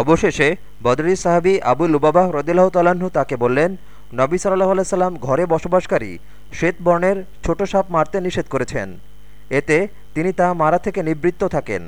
অবশেষে বদরি সাহাবি আবু লুবাবাহ রদিল্লাহ তালাহু তাকে বললেন, নবী সাল্লাহ আলাইসাল্লাম ঘরে বসবাসকারী শ্বেত বর্ণের ছোট সাপ মারতে নিষেধ করেছেন। এতে তিনি তা মারা থেকে নিবৃত্ত থাকেন।